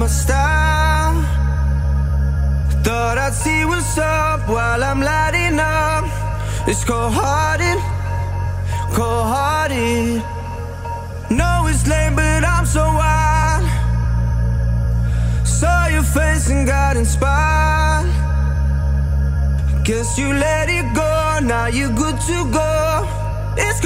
my style. Thought I'd see what's up while I'm lighting up. It's cold hearted, cold hearted. No, it's lame, but I'm so wild. Saw your face and got inspired. Guess you let it go, now you're good to go. It's